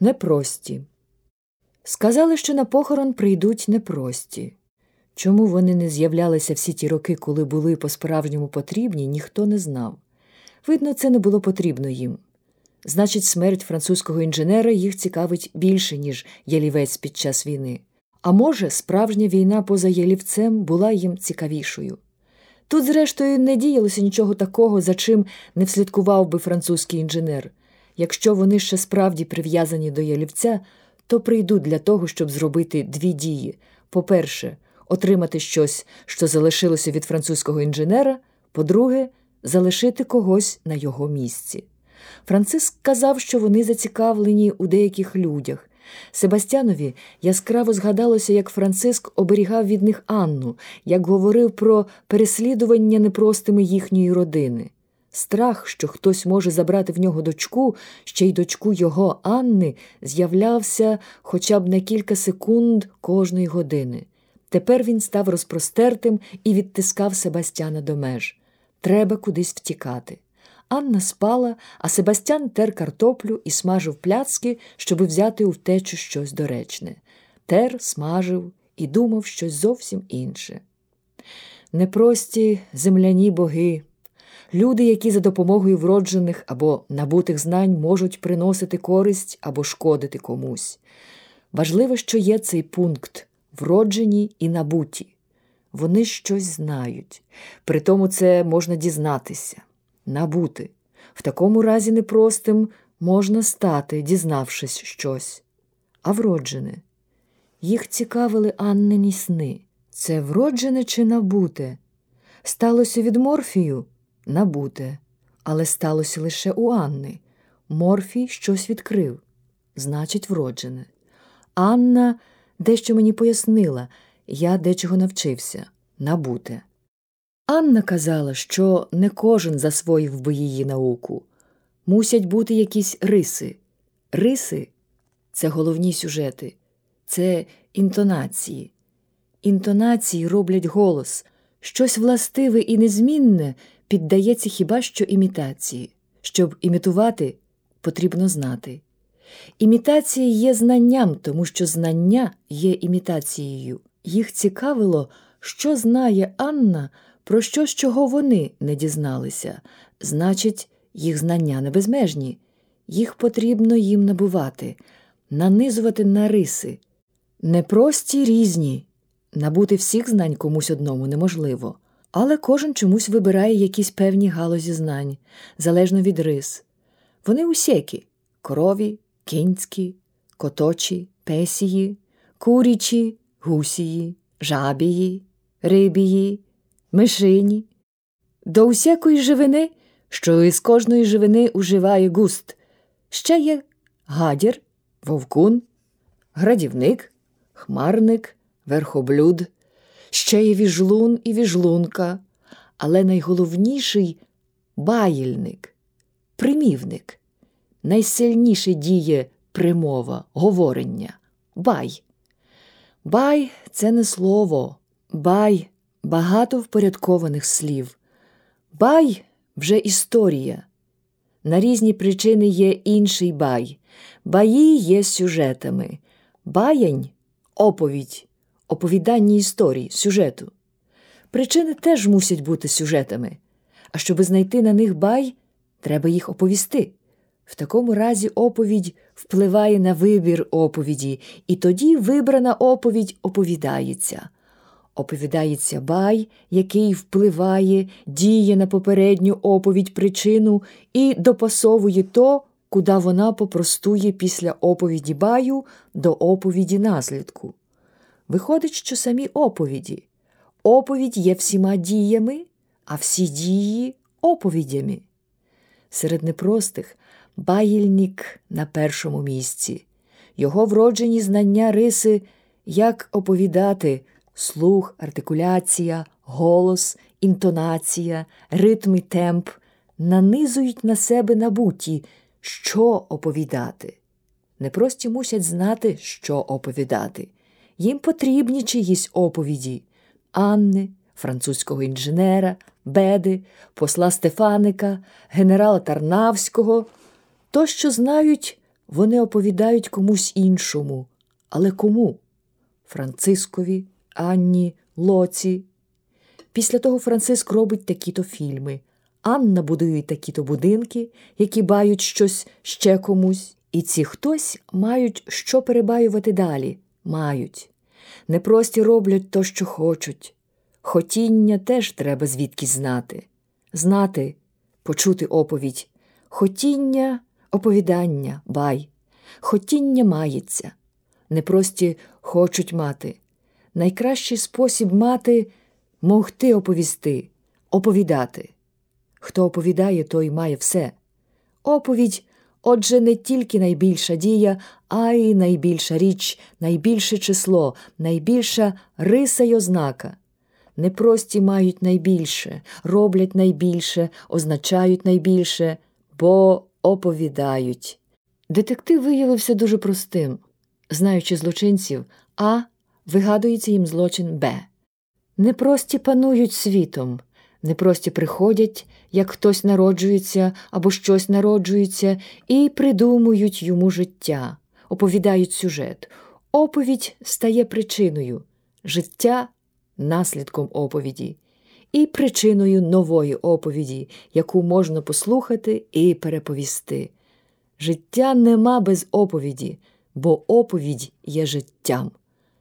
Непрості. Сказали, що на похорон прийдуть непрості. Чому вони не з'являлися всі ті роки, коли були по-справжньому потрібні, ніхто не знав. Видно, це не було потрібно їм. Значить, смерть французького інженера їх цікавить більше, ніж ялівець під час війни. А може, справжня війна поза ялівцем була їм цікавішою. Тут, зрештою, не діялося нічого такого, за чим не вслідкував би французький інженер. Якщо вони ще справді прив'язані до ялівця, то прийдуть для того, щоб зробити дві дії: по-перше, отримати щось, що залишилося від французького інженера, по-друге, залишити когось на його місці. Франциск казав, що вони зацікавлені у деяких людях. Себастьянові яскраво згадалося, як Франциск оберігав від них Анну, як говорив про переслідування непростими їхньої родини. Страх, що хтось може забрати в нього дочку, ще й дочку його Анни, з'являвся хоча б на кілька секунд кожної години. Тепер він став розпростертим і відтискав Себастьяна до меж. Треба кудись втікати. Анна спала, а Себастьян тер картоплю і смажив пляцки, щоби взяти у втечу щось доречне. Тер, смажив і думав щось зовсім інше. Непрості земляні боги, люди, які за допомогою вроджених або набутих знань можуть приносити користь або шкодити комусь. Важливо, що є цей пункт вроджені і набуті. Вони щось знають, при тому це можна дізнатися, набути. В такому разі непростим можна стати, дізнавшись щось. А вроджене. Їх цікавили Аннині сни. Це вроджене чи набуте? Сталося від морфію набуте, але сталося лише у Анни. Морфій щось відкрив, значить, вроджене. Анна дещо мені пояснила, я дечого навчився набуте. Анна казала, що не кожен засвоїв би її науку. Мусять бути якісь риси. Риси це головні сюжети, це інтонації. Інтонації роблять голос, щось властиве і незмінне піддається хіба що імітації. Щоб імітувати, потрібно знати. Імітація є знанням, тому що знання є імітацією. Їх цікавило, що знає Анна про що, з чого вони не дізналися. Значить, їх знання не безмежні, їх потрібно їм набувати, нанизувати на риси. Непрості різні. Набути всіх знань комусь одному неможливо, але кожен чомусь вибирає якісь певні галузі знань, залежно від рис. Вони усякі корові, кінські, коточі, песії, курічі, гусії, жабії, рибії, мишині. До усякої живини, що із кожної живини уживає густ, ще є гадір, вовкун, градівник, хмарник, верхоблюд, ще є віжлун і віжлунка, але найголовніший баїльник, примівник, найсильніше діє примова, говорення, бай. Бай це не слово, бай багато впорядкованих слів. Бай вже історія. На різні причини є інший бай. Баї є сюжетами. Баянь оповідь, оповідання історії, сюжету. Причини теж мусять бути сюжетами. А щоби знайти на них бай, треба їх оповісти. В такому разі оповідь впливає на вибір оповіді, і тоді вибрана оповідь оповідається. Оповідається бай, який впливає, діє на попередню оповідь причину і допасовує то, куди вона попростує після оповіді баю до оповіді наслідку. Виходить, що самі оповіді. Оповідь є всіма діями, а всі дії оповідями. Серед непростих Баїльник на першому місці, його вроджені знання риси, як оповідати слух, артикуляція, голос, інтонація, ритм і темп нанизують на себе набуті, що оповідати. Непрості мусять знати, що оповідати. Їм потрібні чиїсь оповіді Анни, французького інженера, Беди, посла Стефаника, генерала Тарнавського то, що знають вони оповідають комусь іншому. Але кому? Францискові, Анні, Лоці. Після того Франциск робить такі-то фільми. Анна будує такі-то будинки, які бають щось ще комусь, і ці хтось мають що перебаювати далі. Мають. Непрості роблять то, що хочуть. Хотіння теж треба звідки знати. Знати, почути оповідь. Хотіння, оповідання, бай. Хотіння мається. Непрості хочуть мати. Найкращий спосіб мати могти оповісти, оповідати. Хто оповідає, той має все. Оповідь, отже, не тільки найбільша дія, а й найбільша річ, найбільше число, найбільша риса й ознака. Непрості мають найбільше, роблять найбільше, означають найбільше, бо оповідають. Детектив виявився дуже простим. Знаючи злочинців, А вигадується їм злочин Б. Непрості панують світом, непрості приходять, як хтось народжується або щось народжується, і придумують йому життя, оповідають сюжет. Оповідь стає причиною, життя наслідком оповіді, і причиною нової оповіді, яку можна послухати і переповісти. Життя нема без оповіді, бо оповідь є життям.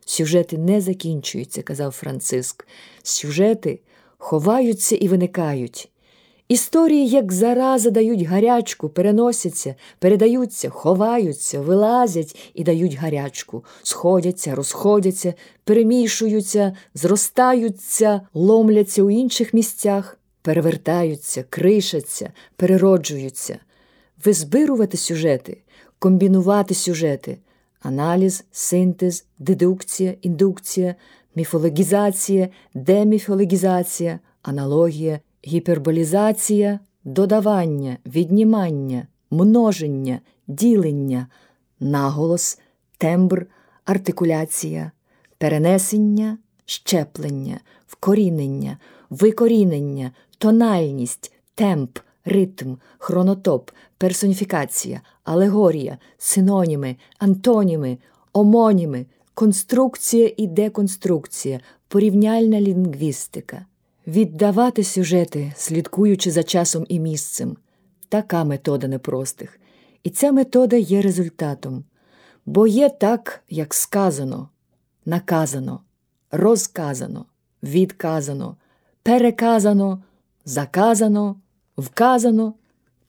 Сюжети не закінчуються, казав Франциск. Сюжети ховаються і виникають. Історії, як зараза, дають гарячку, переносяться, передаються, ховаються, вилазять і дають гарячку, сходяться, розходяться, перемішуються, зростаються, ломляться у інших місцях, перевертаються, кришаться, перероджуються. Визбирувати сюжети, комбінувати сюжети, аналіз, синтез, дедукція, індукція, міфологізація, деміфологізація, аналогія, гіперболізація, додавання, віднімання, множення, ділення, наголос, тембр, артикуляція, перенесення, щеплення, вкорінення, викорінення, тональність, темп, ритм, хронотоп, персоніфікація, алегорія, синоніми, антоніми, омоніми, конструкція і деконструкція, порівняльна лінгвістика. Віддавати сюжети, слідкуючи за часом і місцем така метода непростих. І ця метода є результатом, бо є так, як сказано, наказано, розказано, відказано, переказано, заказано, вказано,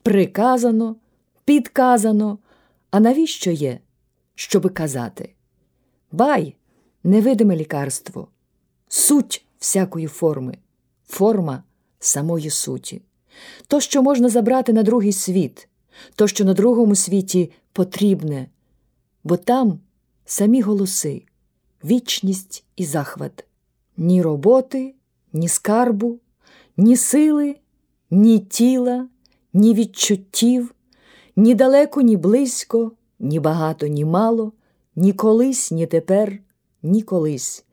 приказано, підказано. А навіщо є, щоби казати? Бай, невидиме лікарство, суть всякої форми, форма самої суті, то, що можна забрати на другий світ, то, що на другому світі потрібне, бо там самі голоси, вічність і захват, ні роботи, ні скарбу, ні сили, ні тіла, ні відчуттів, ні далеко, ні близько, ні багато, ні мало ні колись, ні тепер, ні колись,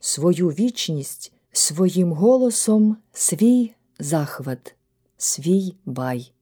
свою вічність своїм голосом, свій захват, свій бай.